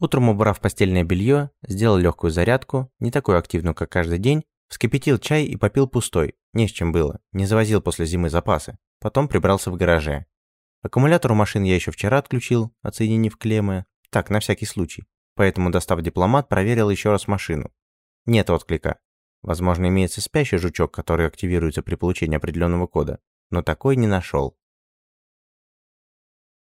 Утром убрав постельное белье, сделал легкую зарядку, не такую активную, как каждый день, вскипятил чай и попил пустой, не с чем было, не завозил после зимы запасы. Потом прибрался в гараже. Аккумулятор у машин я еще вчера отключил, отсоединив клеммы, так, на всякий случай. Поэтому, достав дипломат, проверил еще раз машину. Нет отклика. Возможно, имеется спящий жучок, который активируется при получении определенного кода, но такой не нашел.